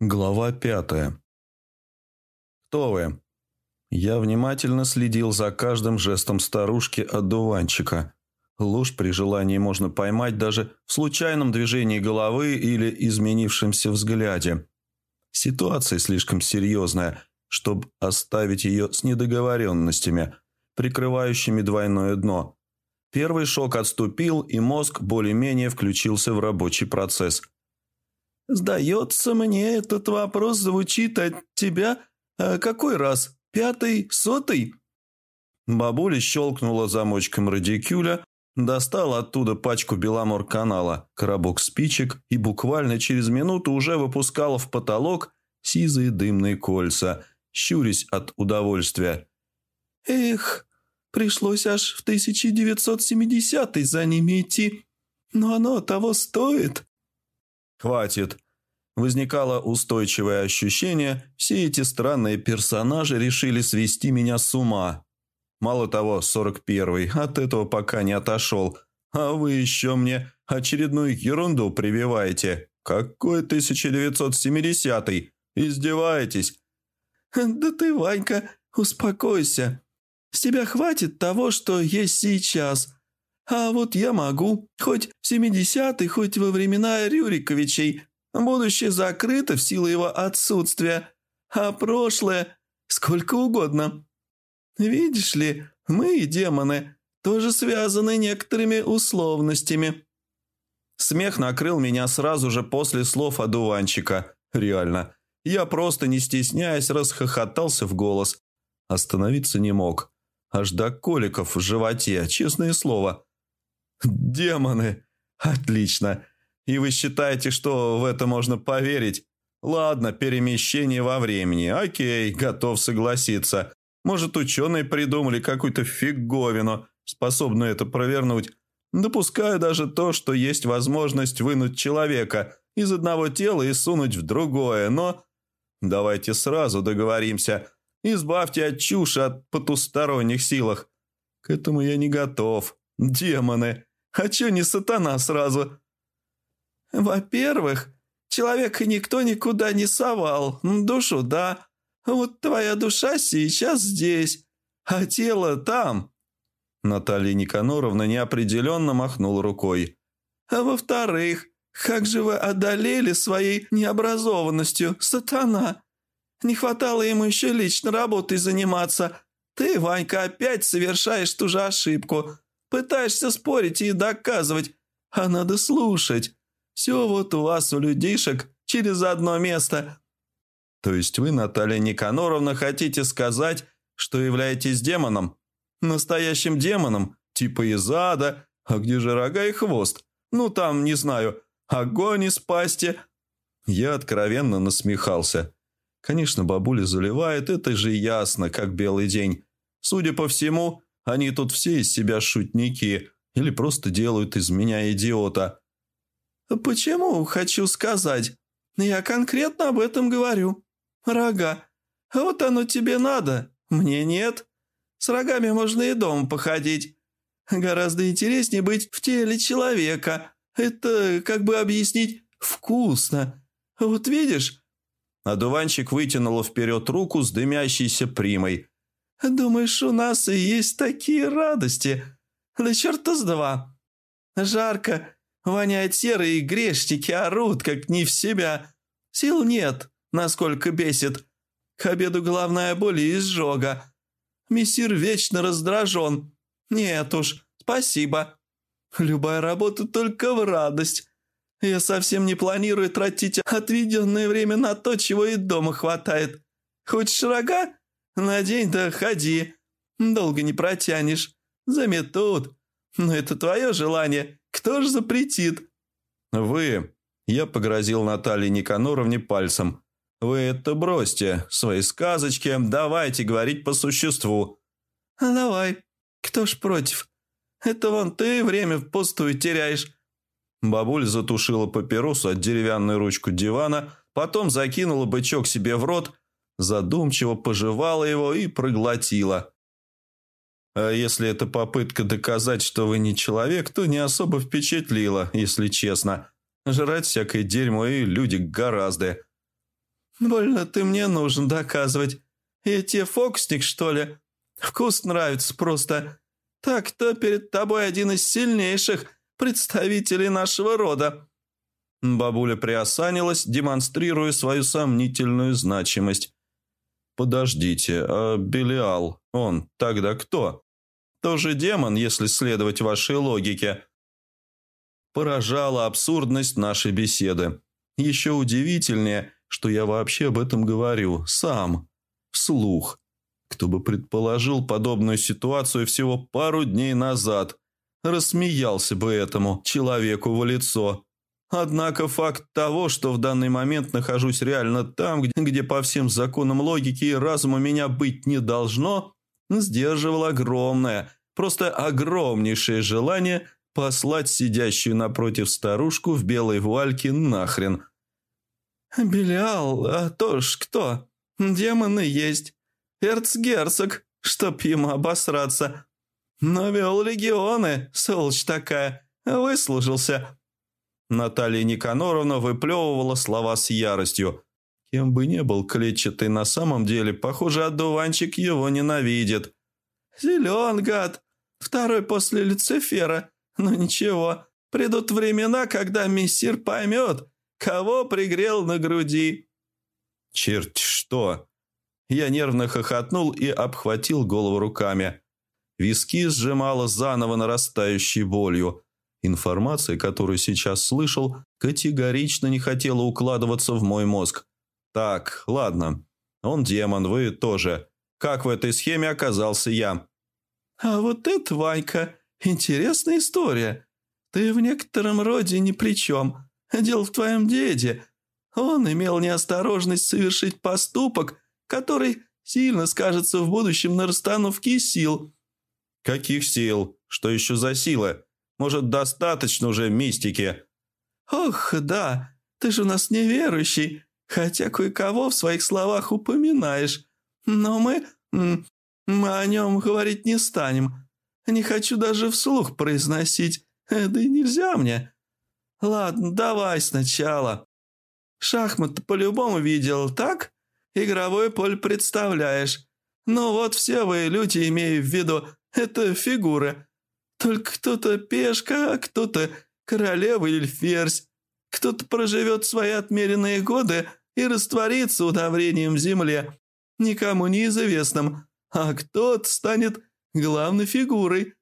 Глава пятая. «Кто вы?» Я внимательно следил за каждым жестом старушки-одуванчика. Ложь при желании можно поймать даже в случайном движении головы или изменившемся взгляде. Ситуация слишком серьезная, чтобы оставить ее с недоговоренностями, прикрывающими двойное дно. Первый шок отступил, и мозг более-менее включился в рабочий процесс – «Сдается мне, этот вопрос звучит от тебя а какой раз? Пятый? Сотый?» Бабуля щелкнула замочком радикюля, достала оттуда пачку Беломор-канала, коробок спичек и буквально через минуту уже выпускала в потолок сизые дымные кольца, щурясь от удовольствия. «Эх, пришлось аж в 1970-й за ними идти, но оно того стоит». «Хватит!» Возникало устойчивое ощущение, все эти странные персонажи решили свести меня с ума. Мало того, 41-й от этого пока не отошел, а вы еще мне очередную ерунду прививаете. Какой 1970-й? Издеваетесь? Да ты, Ванька, успокойся. С тебя хватит того, что есть сейчас. А вот я могу, хоть в 70-й, хоть во времена Рюриковичей, Будущее закрыто в силу его отсутствия, а прошлое сколько угодно. Видишь ли, мы, демоны, тоже связаны некоторыми условностями». Смех накрыл меня сразу же после слов одуванчика. Реально. Я просто, не стесняясь, расхохотался в голос. Остановиться не мог. Аж до коликов в животе, честное слово. «Демоны! Отлично! И вы считаете, что в это можно поверить? Ладно, перемещение во времени. Окей, готов согласиться. Может, ученые придумали какую-то фиговину, способную это провернуть. Допускаю даже то, что есть возможность вынуть человека из одного тела и сунуть в другое, но... Давайте сразу договоримся. Избавьте от чуши от потусторонних силах. К этому я не готов. Демоны. А чё не сатана сразу? «Во-первых, человека никто никуда не совал. Душу, да. Вот твоя душа сейчас здесь, а тело там». Наталья Никаноровна неопределенно махнула рукой. «А во-вторых, как же вы одолели своей необразованностью, сатана? Не хватало ему еще лично работой заниматься. Ты, Ванька, опять совершаешь ту же ошибку. Пытаешься спорить и доказывать, а надо слушать. Все вот у вас, у людишек, через одно место». «То есть вы, Наталья Никаноровна, хотите сказать, что являетесь демоном? Настоящим демоном? Типа из ада? А где же рога и хвост? Ну там, не знаю, огонь из пасти?» Я откровенно насмехался. Конечно, бабуля заливает, это же ясно, как белый день. Судя по всему, они тут все из себя шутники или просто делают из меня идиота. «Почему хочу сказать? Я конкретно об этом говорю. Рога. Вот оно тебе надо, мне нет. С рогами можно и дома походить. Гораздо интереснее быть в теле человека. Это, как бы объяснить, вкусно. Вот видишь?» Одуванчик вытянула вперед руку с дымящейся примой. «Думаешь, у нас и есть такие радости? Да черта с два. Жарко, Воняет серой, и грешники орут, как не в себя. Сил нет, насколько бесит. К обеду головная боль и изжога. Мессир вечно раздражен. Нет уж, спасибо. Любая работа только в радость. Я совсем не планирую тратить отведенное время на то, чего и дома хватает. Хочешь рога? Надень да ходи. Долго не протянешь. Заметут. Но это твое желание. Кто ж запретит?» «Вы...» Я погрозил Наталье Никаноровне пальцем. «Вы это бросьте, свои сказочки, давайте говорить по существу». А «Давай, кто ж против? Это вон ты время впустую теряешь». Бабуль затушила папиросу от деревянной ручку дивана, потом закинула бычок себе в рот, задумчиво пожевала его и проглотила. А если это попытка доказать, что вы не человек, то не особо впечатлило, если честно. Жрать всякое дерьмо и люди гораздо. Больно ты мне нужен доказывать. Я тебе фокусник, что ли? Вкус нравится просто. Так-то перед тобой один из сильнейших представителей нашего рода». Бабуля приосанилась, демонстрируя свою сомнительную значимость. «Подождите, а Белиал, он тогда кто? Тоже демон, если следовать вашей логике?» Поражала абсурдность нашей беседы. Еще удивительнее, что я вообще об этом говорю, сам, вслух. Кто бы предположил подобную ситуацию всего пару дней назад, рассмеялся бы этому человеку в лицо. Однако факт того, что в данный момент нахожусь реально там, где, где по всем законам логики и разума меня быть не должно, сдерживал огромное, просто огромнейшее желание послать сидящую напротив старушку в белой вуальке нахрен. «Белиал, а то ж кто? Демоны есть. Эрцгерцог, чтоб ему обосраться. Навел легионы, сволочь такая, выслужился». Наталья Никаноровна выплевывала слова с яростью. Кем бы ни был клетчатый на самом деле, похоже, одуванчик его ненавидит. «Зелен, гад! Второй после Люцифера. Но ничего, придут времена, когда мессир поймет, кого пригрел на груди». «Черт что!» Я нервно хохотнул и обхватил голову руками. Виски сжимало заново нарастающей болью. Информация, которую сейчас слышал, категорично не хотела укладываться в мой мозг. Так, ладно. Он демон, вы тоже. Как в этой схеме оказался я? А вот это, Ванька, интересная история. Ты в некотором роде ни при чем. Дело в твоем деде. Он имел неосторожность совершить поступок, который сильно скажется в будущем на расстановке сил. Каких сил? Что еще за сила? Может, достаточно уже мистики?» «Ох, да, ты же у нас неверующий, хотя кое-кого в своих словах упоминаешь. Но мы... мы о нем говорить не станем. Не хочу даже вслух произносить, да и нельзя мне. Ладно, давай сначала. Шахмат по-любому видел, так? Игровой поле представляешь. Ну вот все вы люди, имею в виду, это фигуры. Только кто-то пешка, а кто-то королева или ферзь. Кто-то проживет свои отмеренные годы и растворится удобрением в земле, никому неизвестным, а кто-то станет главной фигурой.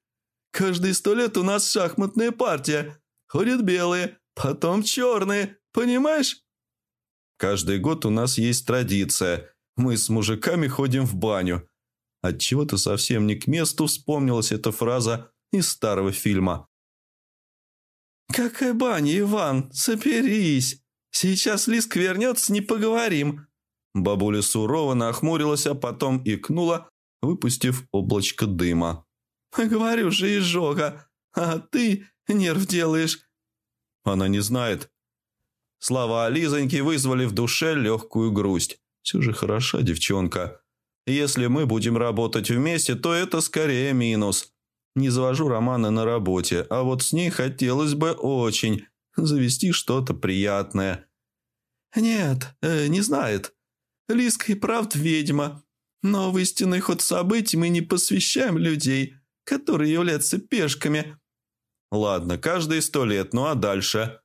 Каждые сто лет у нас шахматная партия. Ходят белые, потом черные, понимаешь? Каждый год у нас есть традиция. Мы с мужиками ходим в баню. Отчего-то совсем не к месту вспомнилась эта фраза из старого фильма. «Какая баня, Иван? Соберись! Сейчас Лиск вернется, не поговорим!» Бабуля сурово нахмурилась, а потом икнула, выпустив облачко дыма. «Говорю же, изжога, а ты нерв делаешь!» Она не знает. Слова Лизоньки вызвали в душе легкую грусть. Все же хороша девчонка. Если мы будем работать вместе, то это скорее минус. Не завожу романы на работе, а вот с ней хотелось бы очень завести что-то приятное. Нет, э, не знает. Лиска и правда ведьма. Но в истинный ход событий мы не посвящаем людей, которые являются пешками. Ладно, каждые сто лет, ну а дальше?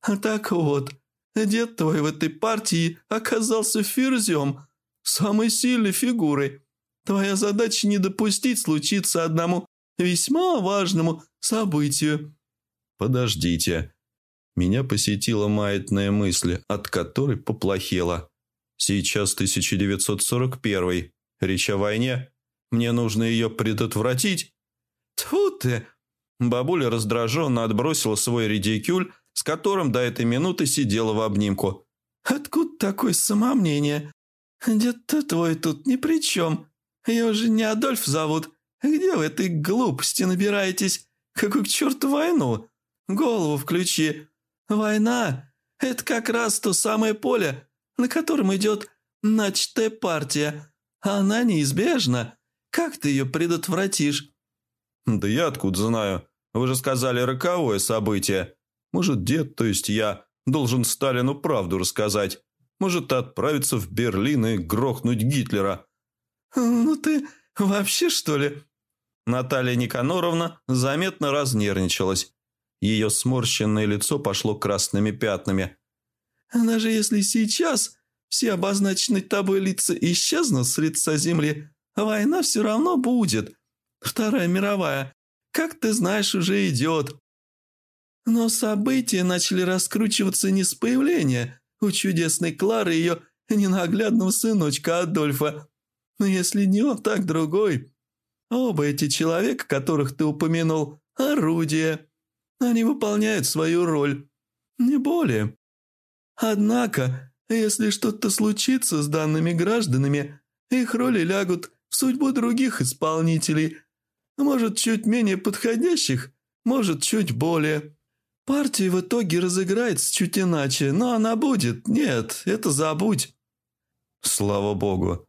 А так вот, дед твой в этой партии оказался ферзем, самой сильной фигурой. Твоя задача не допустить случиться одному весьма важному событию». «Подождите». Меня посетила маятная мысль, от которой поплохело. «Сейчас 1941 Речь о войне. Мне нужно ее предотвратить». «Тьфу ты!» Бабуля раздраженно отбросила свой редикюль, с которым до этой минуты сидела в обнимку. «Откуда такое самомнение? Дед-то твой тут ни при чем. Ее же не Адольф зовут, где вы этой глупости набираетесь? Какую к черту войну? Голову включи. Война – это как раз то самое поле, на котором идет начатая партия. Она неизбежна. Как ты ее предотвратишь?» «Да я откуда знаю? Вы же сказали роковое событие. Может, дед, то есть я, должен Сталину правду рассказать. Может, отправиться в Берлин и грохнуть Гитлера. «Ну ты вообще, что ли?» Наталья Никаноровна заметно разнервничалась. Ее сморщенное лицо пошло красными пятнами. «Даже если сейчас все обозначенные тобой лица исчезнут с лица земли, война все равно будет. Вторая мировая, как ты знаешь, уже идет. Но события начали раскручиваться не с появления у чудесной Клары ее ненаглядного сыночка Адольфа. Но если не он, так другой. Оба эти человека, которых ты упомянул, орудия. Они выполняют свою роль. Не более. Однако, если что-то случится с данными гражданами, их роли лягут в судьбу других исполнителей. Может, чуть менее подходящих, может, чуть более. Партия в итоге разыграется чуть иначе, но она будет. Нет, это забудь. Слава богу.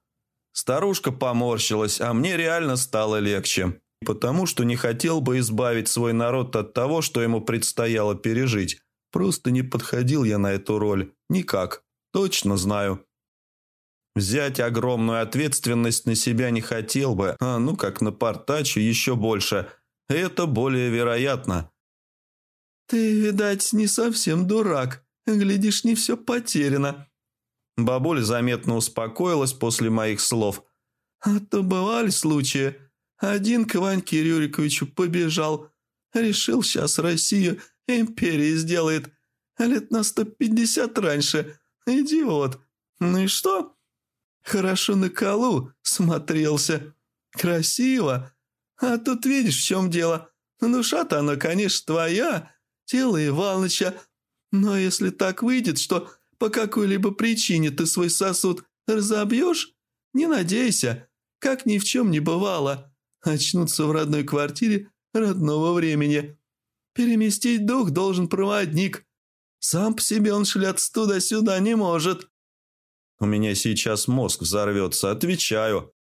Старушка поморщилась, а мне реально стало легче. Потому что не хотел бы избавить свой народ от того, что ему предстояло пережить. Просто не подходил я на эту роль. Никак. Точно знаю. Взять огромную ответственность на себя не хотел бы, а ну как на портачу еще больше. Это более вероятно. «Ты, видать, не совсем дурак. Глядишь, не все потеряно». Бабуля заметно успокоилась после моих слов. «А то бывали случаи. Один к Ваньке Рюриковичу побежал. Решил, сейчас Россию империей сделает. Лет на сто пятьдесят раньше. Идиот. Ну и что? Хорошо на колу смотрелся. Красиво. А тут видишь, в чем дело. Душа-то она, конечно, твоя, тело Иваныча. Но если так выйдет, что по какой-либо причине ты свой сосуд разобьешь, не надейся, как ни в чем не бывало. Очнуться в родной квартире родного времени. Переместить дух должен проводник. Сам по себе он шляться туда-сюда не может. У меня сейчас мозг взорвется, отвечаю.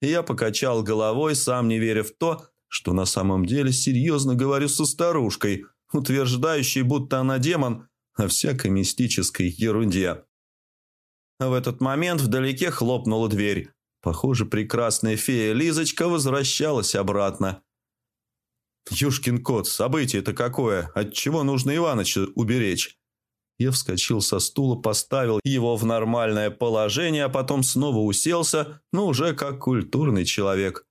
Я покачал головой, сам не веря в то, что на самом деле серьезно говорю со старушкой, утверждающей, будто она демон, о всякой мистической ерунде. В этот момент вдалеке хлопнула дверь. Похоже, прекрасная фея Лизочка возвращалась обратно. «Юшкин кот, событие-то какое? Отчего нужно Иваныча уберечь?» Я вскочил со стула, поставил его в нормальное положение, а потом снова уселся, но уже как культурный человек.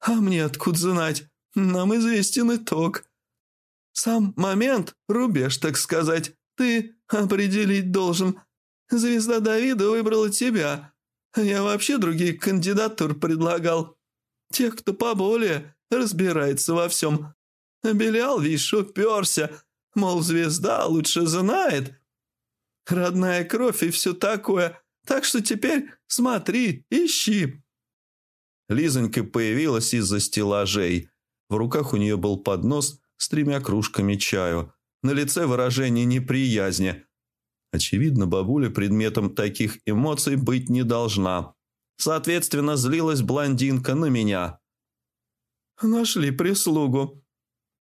«А мне откуда знать? Нам известен итог. Сам момент, рубеж, так сказать, ты определить должен. Звезда Давида выбрала тебя. Я вообще других кандидатур предлагал. Тех, кто поболее разбирается во всем. Белял, видишь, уперся, Мол, звезда лучше знает. Родная кровь и все такое. Так что теперь смотри, ищи». Лизонька появилась из-за стеллажей. В руках у нее был поднос с тремя кружками чаю. На лице выражение неприязни. Очевидно, бабуля предметом таких эмоций быть не должна. Соответственно, злилась блондинка на меня. «Нашли прислугу»,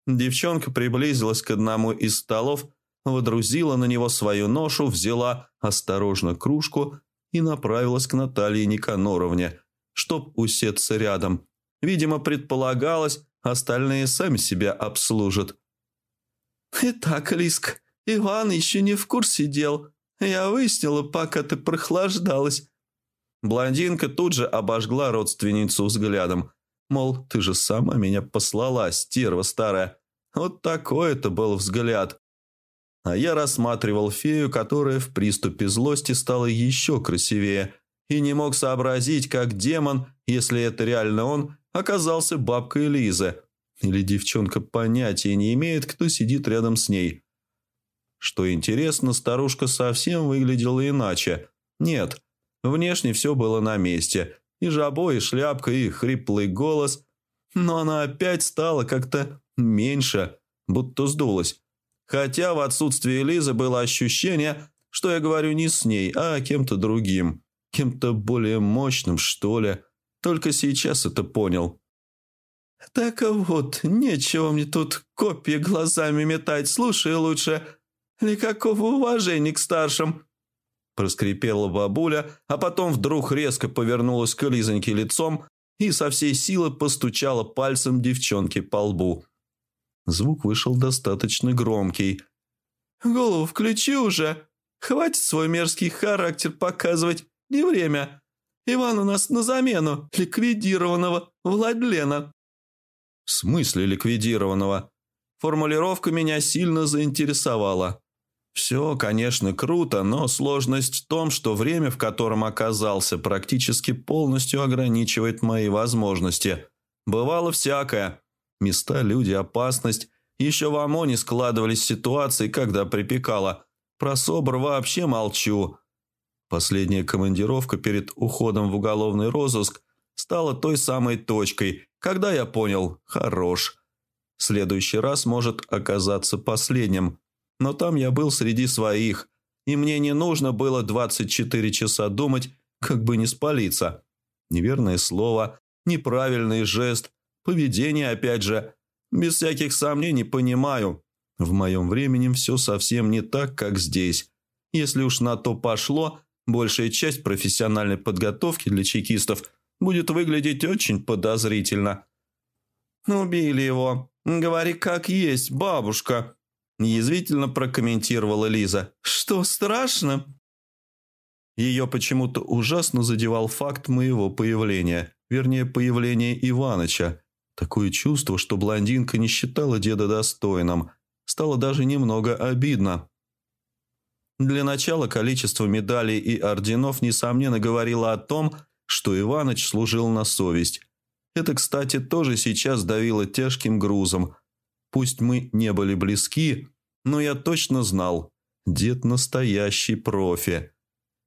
Девчонка приблизилась к одному из столов, водрузила на него свою ношу, взяла осторожно кружку и направилась к Наталье Никаноровне, чтоб усеться рядом. Видимо, предполагалось, остальные сами себя обслужат. «Итак, Лиск, Иван еще не в курсе дел. Я выяснила, пока ты прохлаждалась». Блондинка тут же обожгла родственницу взглядом, Мол, ты же сама меня послала, стерва старая. Вот такой это был взгляд. А я рассматривал фею, которая в приступе злости стала еще красивее, и не мог сообразить, как демон, если это реально он, оказался бабкой Лизы. Или девчонка понятия не имеет, кто сидит рядом с ней. Что интересно, старушка совсем выглядела иначе. Нет, внешне все было на месте – и жабо, и шляпка, и хриплый голос. Но она опять стала как-то меньше, будто сдулась. Хотя в отсутствии Лизы было ощущение, что я говорю не с ней, а кем-то другим. Кем-то более мощным, что ли. Только сейчас это понял. «Так вот, нечего мне тут копии глазами метать. Слушай лучше. Никакого уважения к старшим». – проскрипела бабуля, а потом вдруг резко повернулась к Лизоньке лицом и со всей силы постучала пальцем девчонке по лбу. Звук вышел достаточно громкий. «Голову включи уже! Хватит свой мерзкий характер показывать, не время! Иван у нас на замену ликвидированного Владлена!» «В смысле ликвидированного?» Формулировка меня сильно заинтересовала. Все, конечно, круто, но сложность в том, что время, в котором оказался, практически полностью ограничивает мои возможности. Бывало всякое. Места, люди, опасность. Еще в ОМОНе складывались ситуации, когда припекало. Про СОБР вообще молчу. Последняя командировка перед уходом в уголовный розыск стала той самой точкой, когда я понял – хорош. Следующий раз может оказаться последним – но там я был среди своих, и мне не нужно было 24 часа думать, как бы не спалиться. Неверное слово, неправильный жест, поведение опять же. Без всяких сомнений понимаю. В моем времени все совсем не так, как здесь. Если уж на то пошло, большая часть профессиональной подготовки для чекистов будет выглядеть очень подозрительно. «Убили его. Говори, как есть, бабушка», Язвительно прокомментировала Лиза. «Что, страшно?» Ее почему-то ужасно задевал факт моего появления, вернее, появления Иваныча. Такое чувство, что блондинка не считала деда достойным. Стало даже немного обидно. Для начала количество медалей и орденов, несомненно, говорило о том, что Иваныч служил на совесть. Это, кстати, тоже сейчас давило тяжким грузом – Пусть мы не были близки, но я точно знал, дед настоящий профи.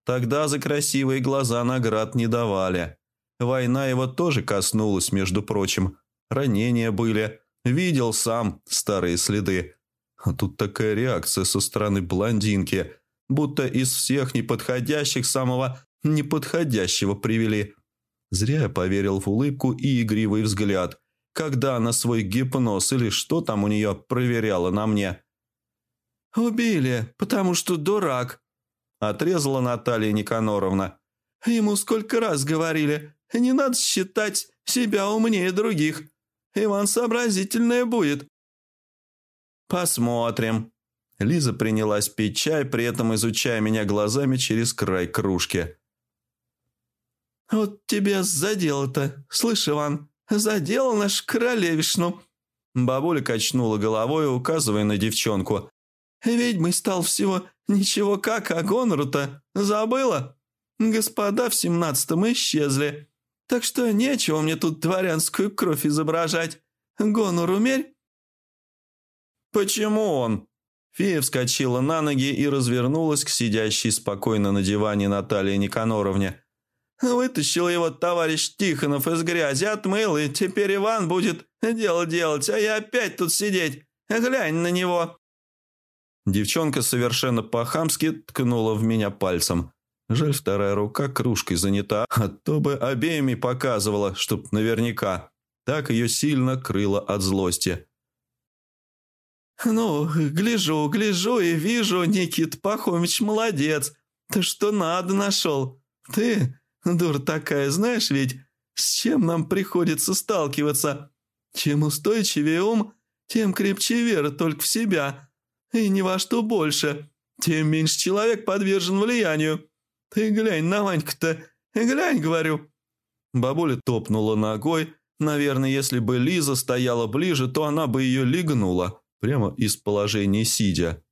Тогда за красивые глаза наград не давали. Война его тоже коснулась, между прочим. Ранения были. Видел сам старые следы. А тут такая реакция со стороны блондинки, будто из всех неподходящих самого неподходящего привели. Зря я поверил в улыбку и игривый взгляд – когда она свой гипноз или что там у нее проверяла на мне. «Убили, потому что дурак», – отрезала Наталья Никаноровна. «Ему сколько раз говорили, не надо считать себя умнее других. Иван сообразительная будет». «Посмотрим». Лиза принялась пить чай, при этом изучая меня глазами через край кружки. «Вот тебе задело-то, слышь, Иван, задел наш королевишну». Бабуля качнула головой, указывая на девчонку. «Ведьмой стал всего ничего как, а гонору-то забыла? Господа в семнадцатом исчезли, так что нечего мне тут дворянскую кровь изображать. Гонор умерь». «Почему он?» Фея вскочила на ноги и развернулась к сидящей спокойно на диване Наталье Никаноровне. Вытащил его товарищ Тихонов из грязи, отмыл, и теперь Иван будет дело делать, а я опять тут сидеть. Глянь на него». Девчонка совершенно по-хамски ткнула в меня пальцем. Жаль, вторая рука кружкой занята, а то бы обеими показывала, чтоб наверняка. Так ее сильно крыло от злости. «Ну, гляжу, гляжу и вижу, Никит Пахомич молодец. Ты что надо нашел. Ты Дур такая, знаешь ведь, с чем нам приходится сталкиваться? Чем устойчивее ум, тем крепче вера только в себя. И ни во что больше, тем меньше человек подвержен влиянию. Ты глянь на Ваньку-то, глянь, говорю». Бабуля топнула ногой. Наверное, если бы Лиза стояла ближе, то она бы ее легнула, прямо из положения сидя.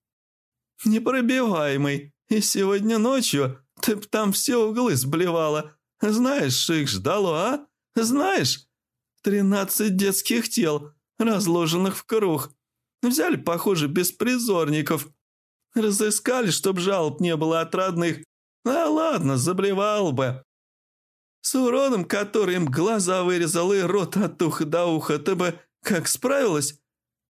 «Непробиваемый. И сегодня ночью ты б там все углы сблевала. Знаешь, их ждало, а? Знаешь? Тринадцать детских тел, разложенных в круг. Взяли, похоже, беспризорников. Разыскали, чтоб жалоб не было от родных. А ладно, заблевал бы. С уродом, который им глаза вырезал и рот от уха до уха, ты бы как справилась?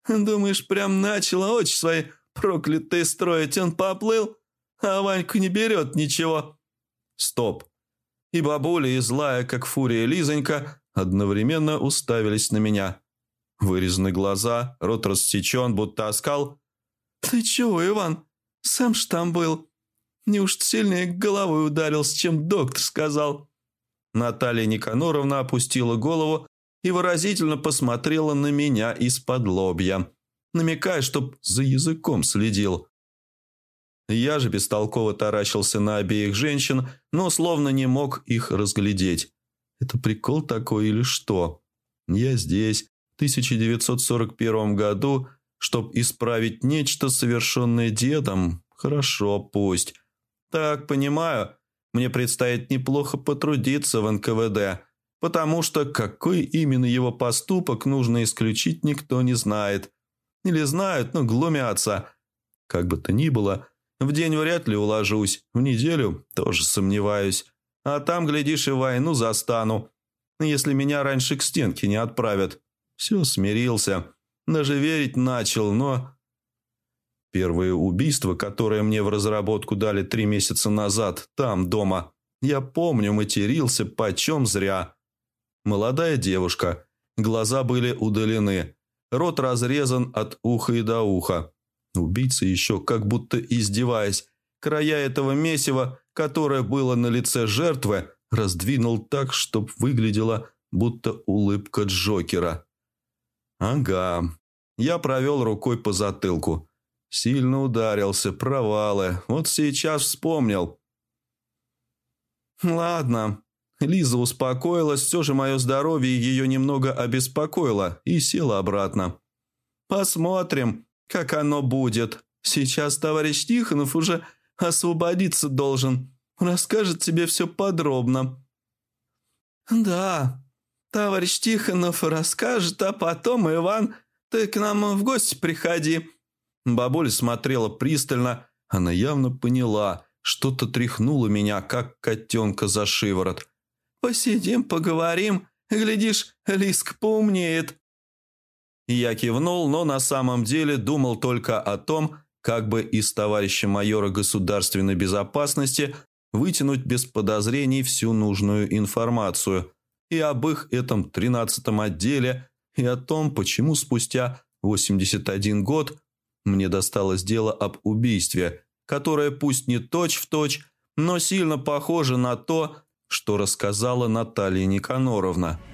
Думаешь, прям начала очи свои проклятые строить, он поплыл? А Ваньку не берет ничего». «Стоп!» И бабуля, и злая, как фурия Лизонька, одновременно уставились на меня. Вырезаны глаза, рот рассечен, будто оскал. «Ты чего, Иван? Сам ж там был. Неужто сильнее головой ударился, чем доктор сказал?» Наталья Никаноровна опустила голову и выразительно посмотрела на меня из-под лобья, намекая, чтоб за языком следил. Я же бестолково таращился на обеих женщин, но словно не мог их разглядеть. Это прикол такой или что? Я здесь, в 1941 году, чтоб исправить нечто, совершенное дедом. Хорошо, пусть. Так, понимаю, мне предстоит неплохо потрудиться в НКВД, потому что какой именно его поступок нужно исключить никто не знает. Или знают, но глумятся. Как бы то ни было, в день вряд ли уложусь, в неделю тоже сомневаюсь. А там, глядишь, и войну застану, если меня раньше к стенке не отправят. Все, смирился. Даже верить начал, но... Первое убийство, которое мне в разработку дали три месяца назад, там, дома. Я помню, матерился, почем зря. Молодая девушка. Глаза были удалены. Рот разрезан от уха и до уха. Убийца еще, как будто издеваясь, края этого месива, которое было на лице жертвы, раздвинул так, чтоб выглядело, будто улыбка Джокера. «Ага». Я провел рукой по затылку. Сильно ударился, провалы. Вот сейчас вспомнил. «Ладно». Лиза успокоилась, все же мое здоровье ее немного обеспокоило и села обратно. «Посмотрим, как оно будет. Сейчас товарищ Тихонов уже освободиться должен. Расскажет тебе все подробно». «Да, товарищ Тихонов расскажет, а потом, Иван, ты к нам в гости приходи». Бабуля смотрела пристально, она явно поняла, что-то тряхнуло меня, как котенка за шиворот. «Посидим, поговорим, глядишь, Лиск поумнеет». Я кивнул, но на самом деле думал только о том, как бы из товарища майора государственной безопасности вытянуть без подозрений всю нужную информацию и об их этом тринадцатом отделе, и о том, почему спустя 81 год мне досталось дело об убийстве, которое пусть не точь-в-точь, точь, но сильно похоже на то, что рассказала Наталья Никаноровна –